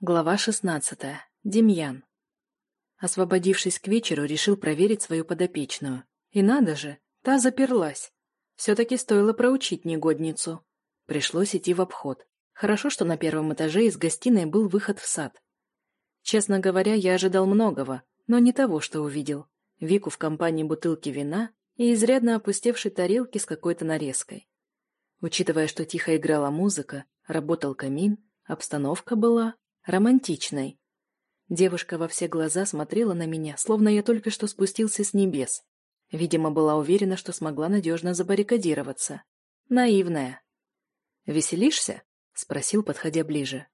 Глава шестнадцатая. Демьян. Освободившись к вечеру, решил проверить свою подопечную. И надо же, та заперлась. Все-таки стоило проучить негодницу. Пришлось идти в обход. Хорошо, что на первом этаже из гостиной был выход в сад. Честно говоря, я ожидал многого, но не того, что увидел. Вику в компании бутылки вина и изрядно опустевшей тарелки с какой-то нарезкой. Учитывая, что тихо играла музыка, работал камин, обстановка была романтичной. Девушка во все глаза смотрела на меня, словно я только что спустился с небес. Видимо, была уверена, что смогла надежно забаррикадироваться. Наивная. «Веселишься?» — спросил, подходя ближе.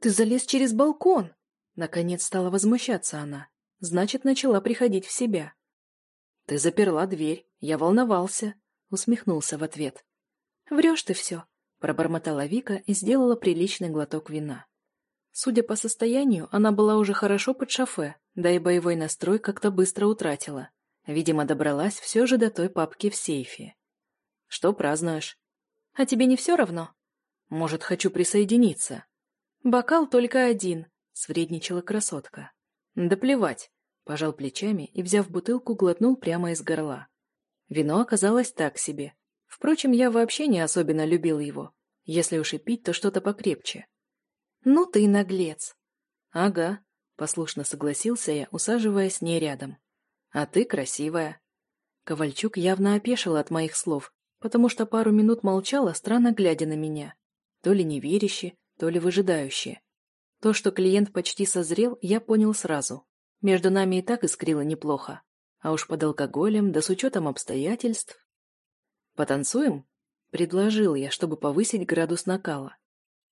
«Ты залез через балкон!» Наконец стала возмущаться она. Значит, начала приходить в себя. «Ты заперла дверь. Я волновался», — усмехнулся в ответ. «Врешь ты все», — пробормотала Вика и сделала приличный глоток вина. Судя по состоянию, она была уже хорошо под шофе, да и боевой настрой как-то быстро утратила. Видимо, добралась все же до той папки в сейфе. «Что празднуешь?» «А тебе не все равно?» «Может, хочу присоединиться?» «Бокал только один», — свредничала красотка. «Да плевать», — пожал плечами и, взяв бутылку, глотнул прямо из горла. Вино оказалось так себе. Впрочем, я вообще не особенно любил его. Если уж и пить, то что-то покрепче. «Ну ты наглец!» «Ага», — послушно согласился я, усаживаясь с ней рядом. «А ты красивая». Ковальчук явно опешил от моих слов, потому что пару минут молчала, странно глядя на меня. То ли неверяще, то ли выжидающе. То, что клиент почти созрел, я понял сразу. Между нами и так искрило неплохо. А уж под алкоголем, да с учетом обстоятельств... «Потанцуем?» — предложил я, чтобы повысить градус накала.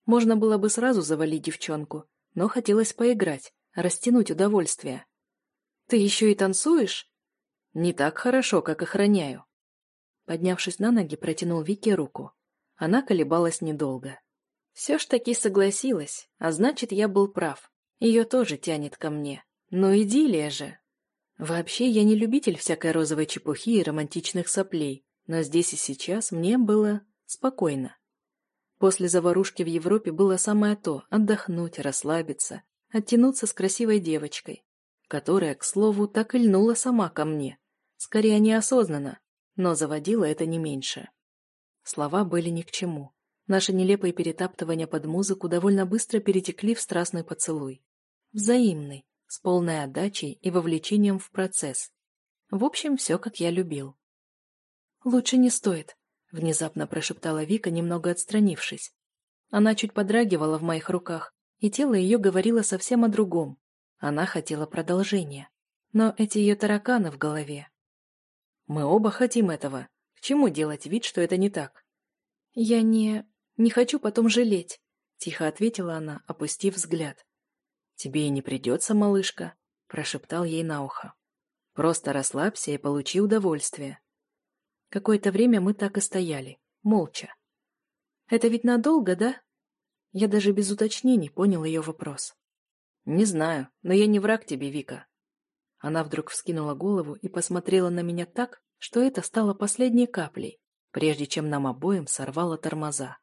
Можно было бы сразу завалить девчонку, но хотелось поиграть, растянуть удовольствие. «Ты еще и танцуешь?» «Не так хорошо, как охраняю». Поднявшись на ноги, протянул Вике руку. Она колебалась недолго. Все ж таки согласилась, а значит, я был прав. Ее тоже тянет ко мне. Но идиллия же. Вообще, я не любитель всякой розовой чепухи и романтичных соплей, но здесь и сейчас мне было спокойно. После заварушки в Европе было самое то – отдохнуть, расслабиться, оттянуться с красивой девочкой, которая, к слову, так и льнула сама ко мне. Скорее, неосознанно, но заводила это не меньше. Слова были ни к чему. Наши нелепые перетаптывания под музыку довольно быстро перетекли в страстный поцелуй. Взаимный, с полной отдачей и вовлечением в процесс. В общем, все, как я любил. «Лучше не стоит», — внезапно прошептала Вика, немного отстранившись. Она чуть подрагивала в моих руках, и тело ее говорило совсем о другом. Она хотела продолжения. Но эти ее тараканы в голове... Мы оба хотим этого. К чему делать вид, что это не так? Я не... не хочу потом жалеть, — тихо ответила она, опустив взгляд. Тебе и не придется, малышка, — прошептал ей на ухо. Просто расслабься и получи удовольствие. Какое-то время мы так и стояли, молча. «Это ведь надолго, да?» Я даже без уточнений понял ее вопрос. «Не знаю, но я не враг тебе, Вика». Она вдруг вскинула голову и посмотрела на меня так, что это стало последней каплей, прежде чем нам обоим сорвало тормоза.